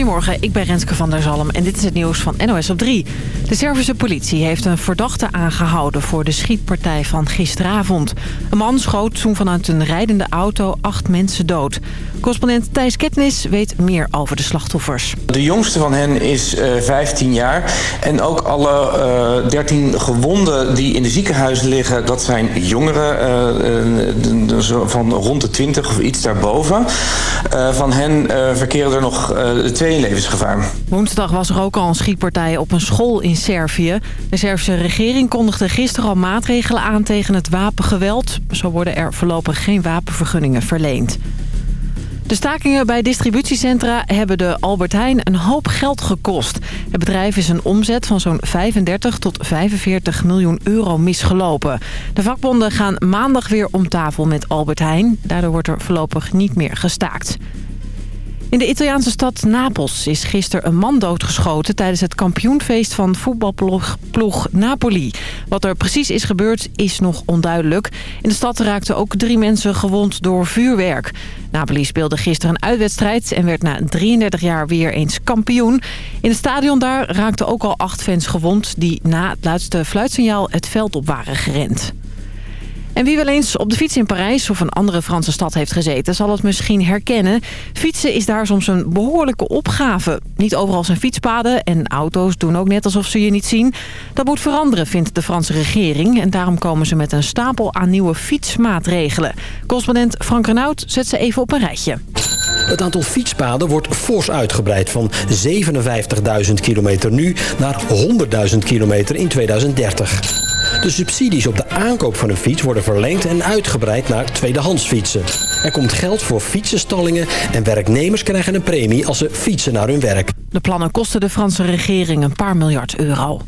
Goedemorgen, ik ben Renske van der Zalm en dit is het nieuws van NOS op 3. De Servische politie heeft een verdachte aangehouden voor de schietpartij van gisteravond. Een man schoot toen vanuit een rijdende auto acht mensen dood. Correspondent Thijs Ketnis weet meer over de slachtoffers. De jongste van hen is uh, 15 jaar. En ook alle uh, 13 gewonden die in de ziekenhuizen liggen, dat zijn jongeren uh, van rond de 20 of iets daarboven. van hen verkeren er nog twee levensgevaar. Woensdag was er ook al een schietpartij op een school in Servië. De Servische regering kondigde gisteren al maatregelen aan tegen het wapengeweld. Zo worden er voorlopig geen wapenvergunningen verleend. De stakingen bij distributiecentra hebben de Albert Heijn een hoop geld gekost. Het bedrijf is een omzet van zo'n 35 tot 45 miljoen euro misgelopen. De vakbonden gaan maandag weer om tafel met Albert Heijn. Daardoor wordt er voorlopig niet meer gestaakt. In de Italiaanse stad Napels is gisteren een man doodgeschoten... tijdens het kampioenfeest van voetbalploeg Napoli. Wat er precies is gebeurd is nog onduidelijk. In de stad raakten ook drie mensen gewond door vuurwerk. Napoli speelde gisteren een uitwedstrijd... en werd na 33 jaar weer eens kampioen. In het stadion daar raakten ook al acht fans gewond... die na het laatste fluitsignaal het veld op waren gerend. En wie wel eens op de fiets in Parijs of een andere Franse stad heeft gezeten... zal het misschien herkennen. Fietsen is daar soms een behoorlijke opgave. Niet overal zijn fietspaden en auto's doen ook net alsof ze je niet zien. Dat moet veranderen, vindt de Franse regering. En daarom komen ze met een stapel aan nieuwe fietsmaatregelen. Correspondent Frank Renaud zet ze even op een rijtje. Het aantal fietspaden wordt fors uitgebreid van 57.000 kilometer nu naar 100.000 kilometer in 2030. De subsidies op de aankoop van een fiets worden verlengd en uitgebreid naar tweedehands fietsen. Er komt geld voor fietsenstallingen en werknemers krijgen een premie als ze fietsen naar hun werk. De plannen kosten de Franse regering een paar miljard euro.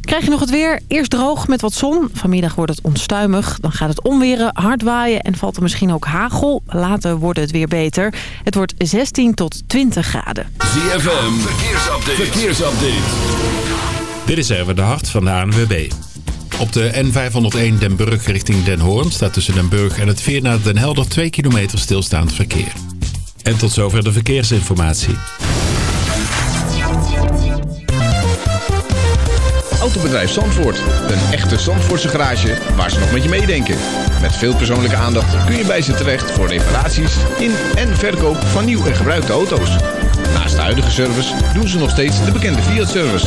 Krijg je nog het weer? Eerst droog met wat zon. Vanmiddag wordt het onstuimig. Dan gaat het onweren, hard waaien en valt er misschien ook hagel. Later wordt het weer beter. Het wordt 16 tot 20 graden. ZFM, verkeersupdate. verkeersupdate. Dit is even de hart van de ANWB. Op de N501 Den Burg richting Den Hoorn staat tussen Den Burg en het Veer naar Den Helder 2 kilometer stilstaand verkeer. En tot zover de verkeersinformatie. Autobedrijf Zandvoort. Een echte Zandvoortse garage waar ze nog met je meedenken. Met veel persoonlijke aandacht kun je bij ze terecht voor reparaties in en verkoop van nieuw en gebruikte auto's. Naast de huidige service doen ze nog steeds de bekende Fiat-service.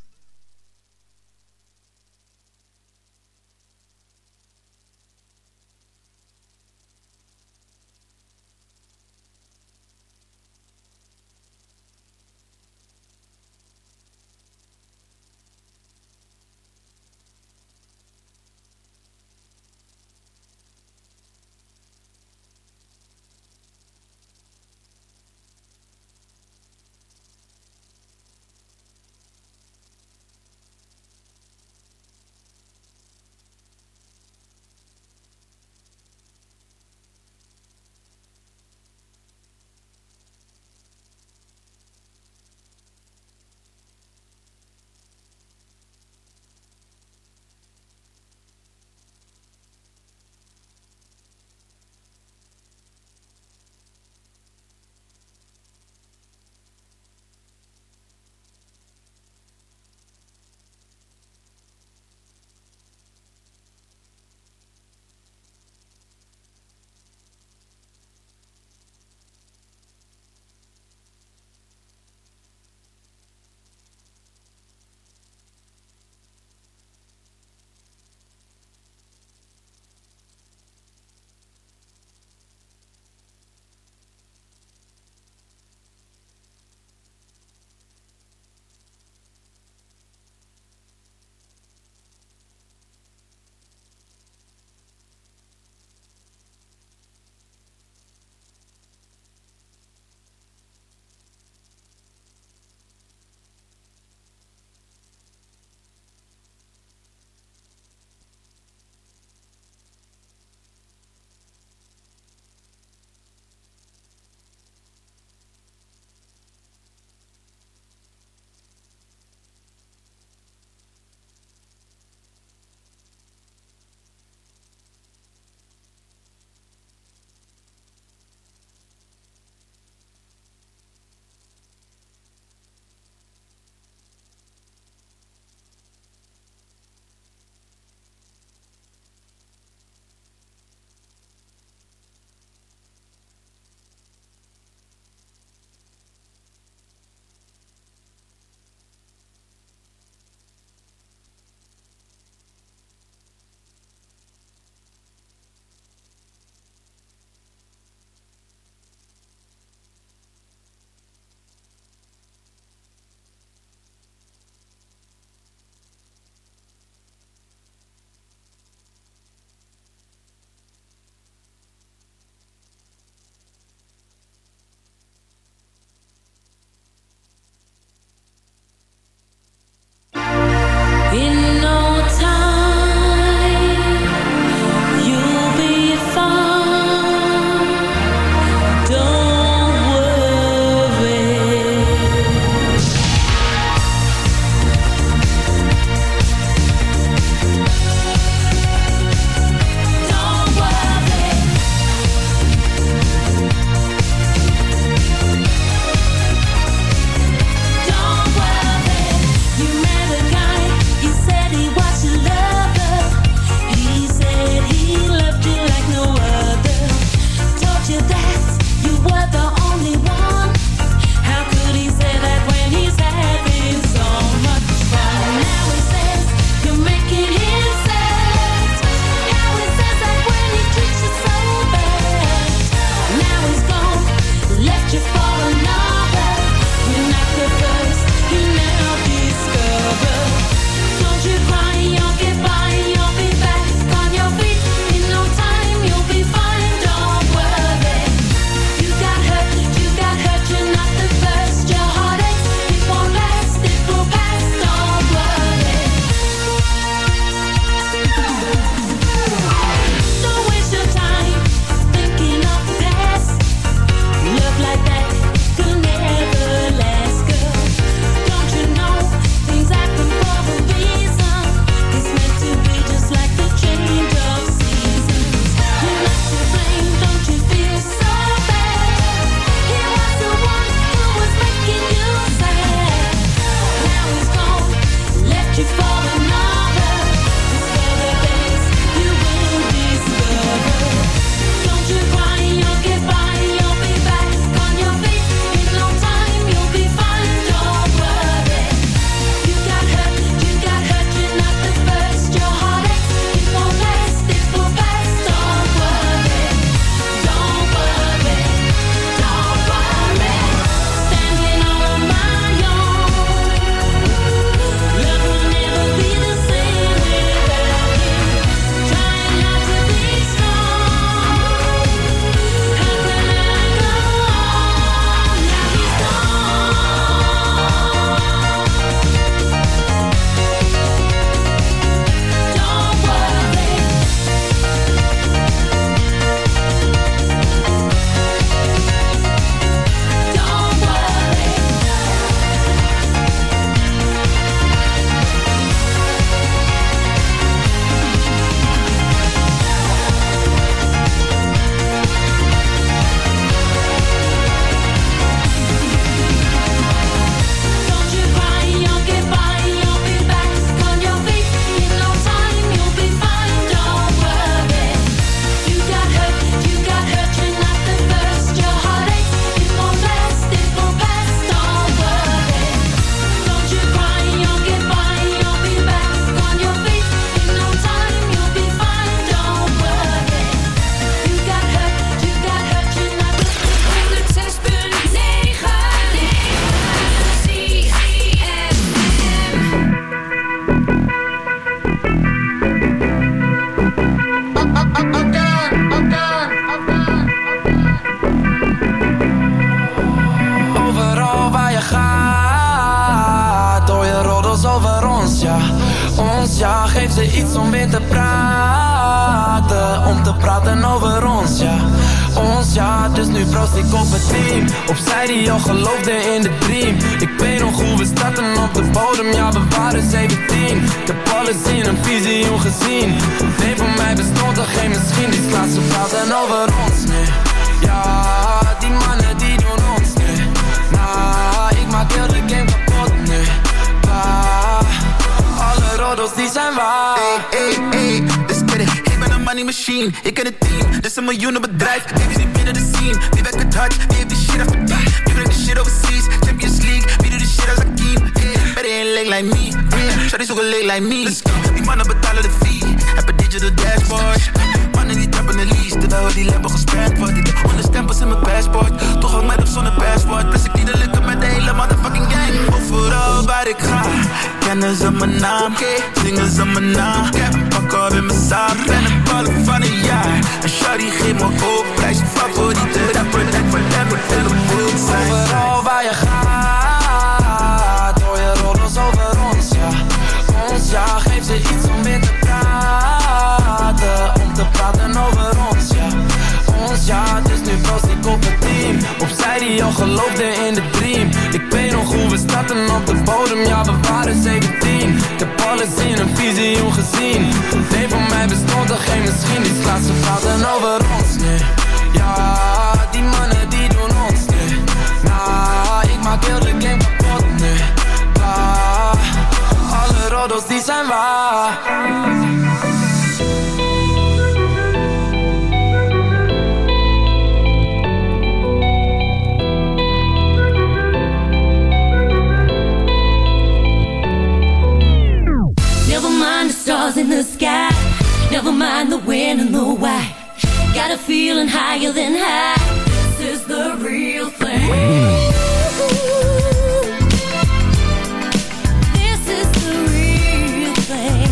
geloofde in de dream. Ik weet nog hoe we starten op de bodem. Ja, we waren 17 Ik heb alles in een visioen gezien. Nee, van mij bestond er geen misschien Die slaat ze praten over ons, nee. Ja, die mannen die doen ons, nee. Nah, ik maak heel de game when and the why. Got a feeling higher than high. This is the real thing. This is the real thing.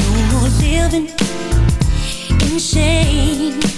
No more living in shame.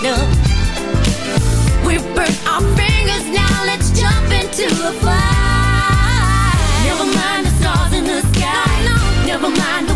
We burnt our fingers, now let's jump into fire. Never mind the stars in the sky. No, never mind.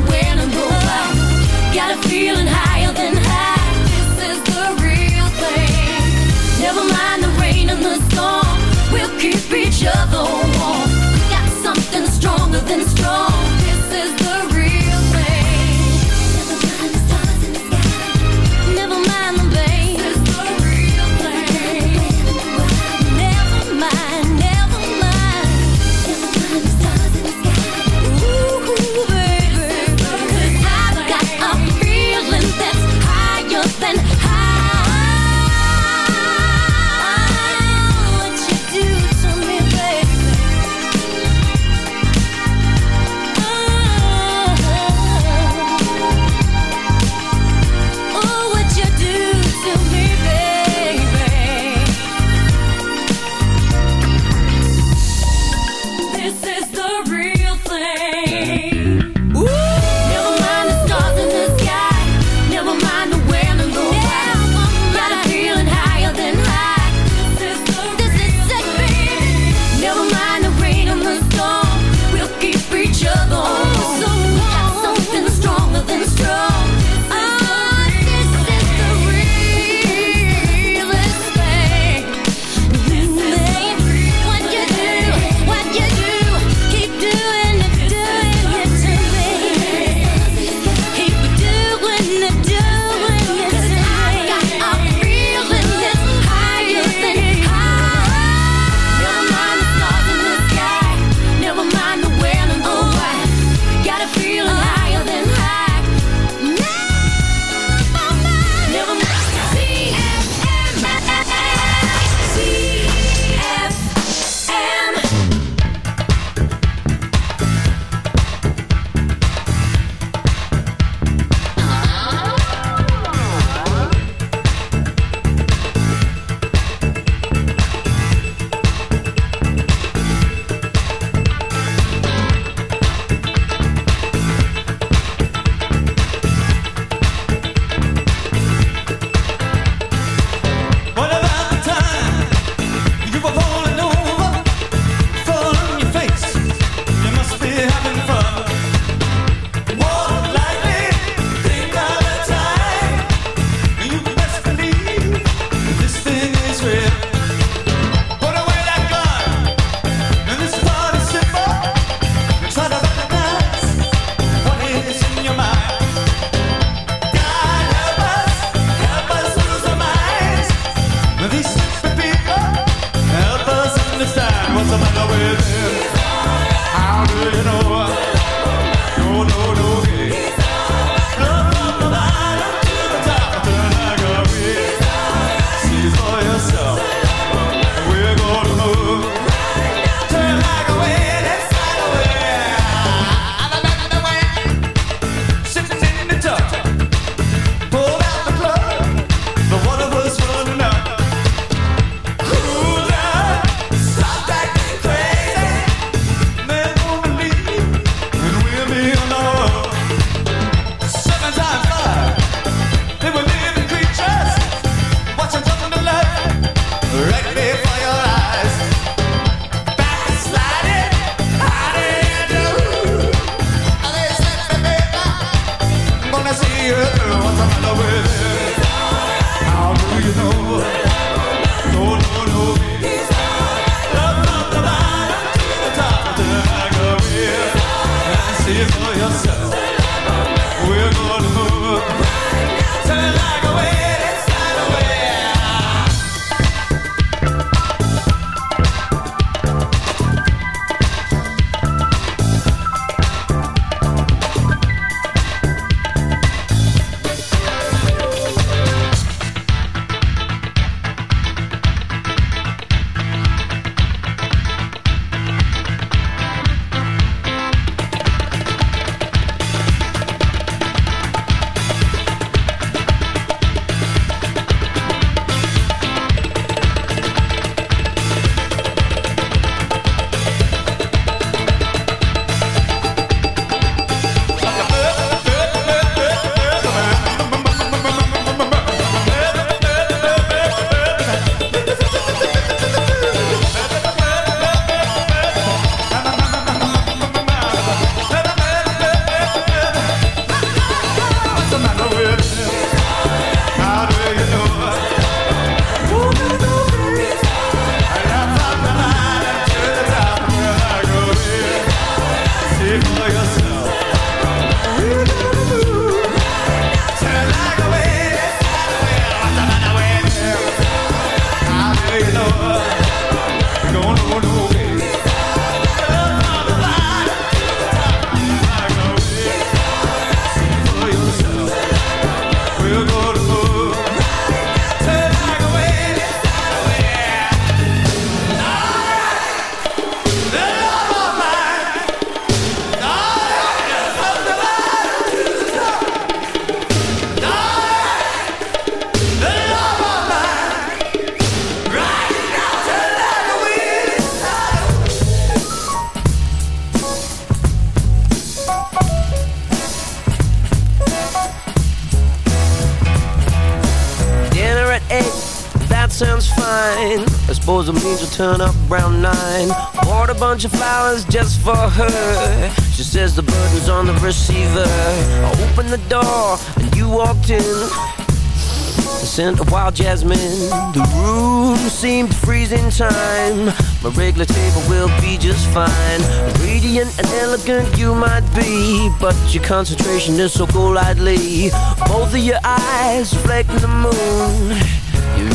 Turn up around nine. Bought a bunch of flowers just for her. She says the burden's on the receiver. I opened the door and you walked in. The scent of wild jasmine. The room seemed freezing time. My regular table will be just fine. Radiant and elegant you might be, but your concentration is so golightly. Both of your eyes reflecting the moon.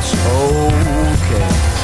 that's okay.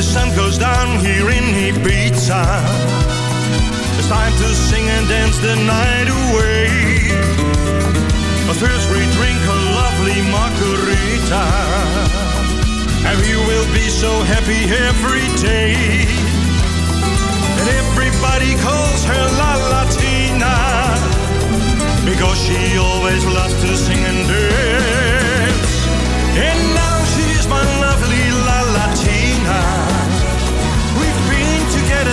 The sun goes down here in Ibiza, it's time to sing and dance the night away. But first we drink a lovely margarita, and we will be so happy every day. And everybody calls her La Latina, because she always loves to sing and dance. And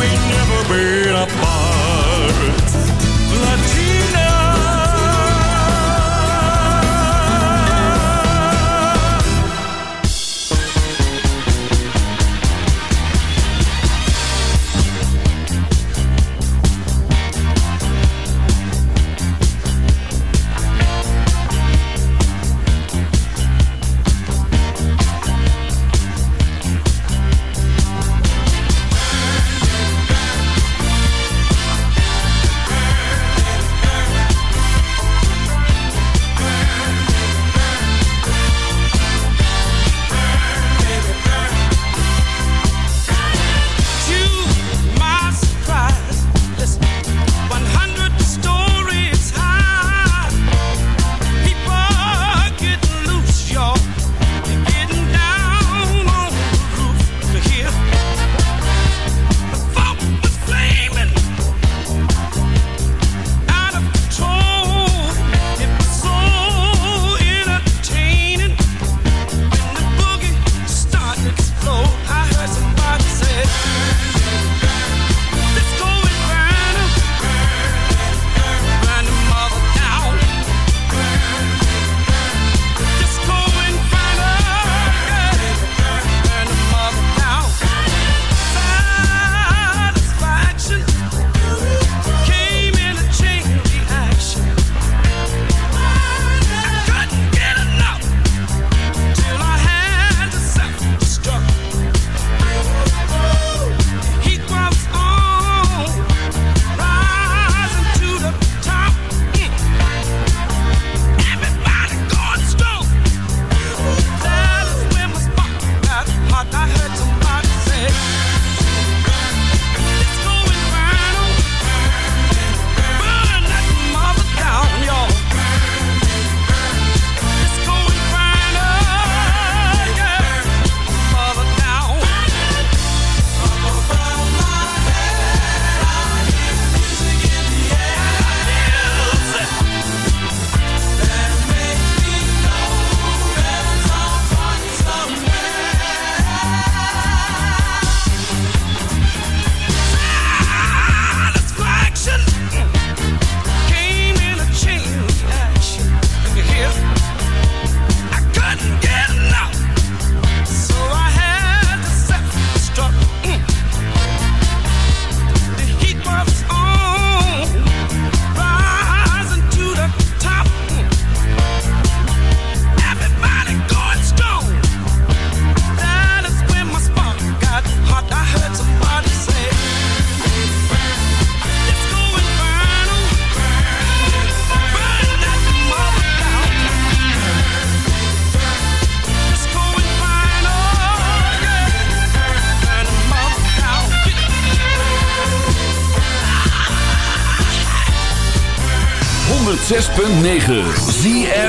we've never been apart.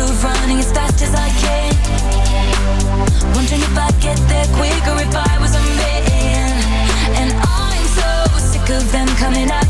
of running as fast as I can. Wondering if I'd get there quicker if I was a man. And I'm so sick of them coming at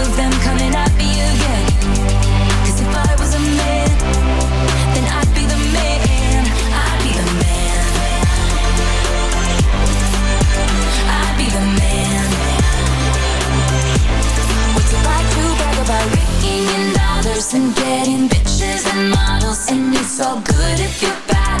of them coming if I was a man, then I'd be the man. I'd be the man. I'd be the man. Like to brag about in dollars and getting bitches and models? And it's all good if you're bad,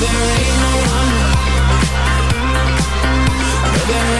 there ain't no one. No, there ain't